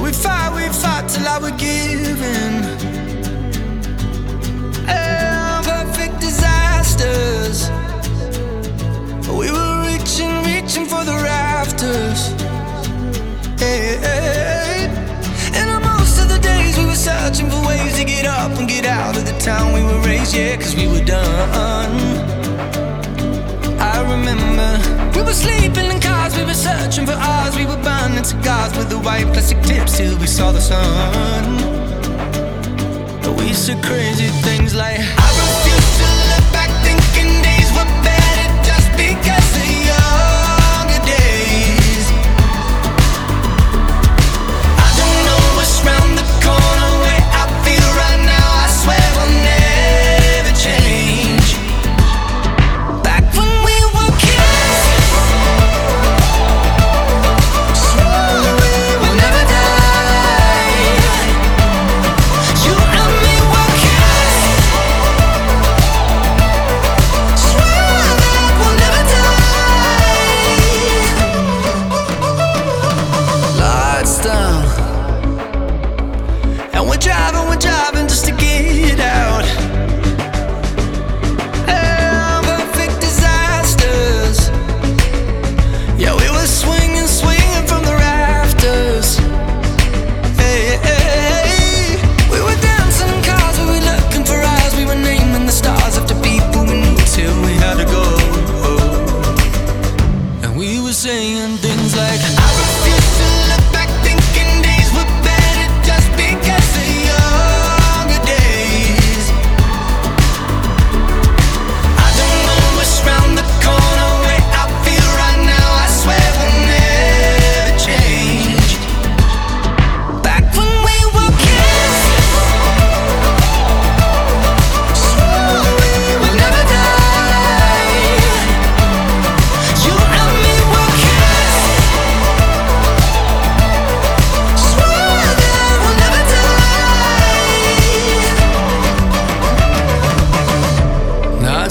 We fight, we fight till I would give in. And perfect disasters. We were reaching, reaching for the rafters. Hey, hey. And most of the days we were searching for ways to get up and get out of the town we were raised, yeah, cause we were sleeping in cars, we were searching for ours. We were burning cigars with the white plastic tips till we saw the sun. We said crazy things like.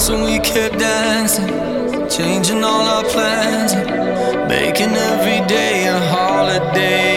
nights when we kept dancing, changing all our plans, making every day a holiday.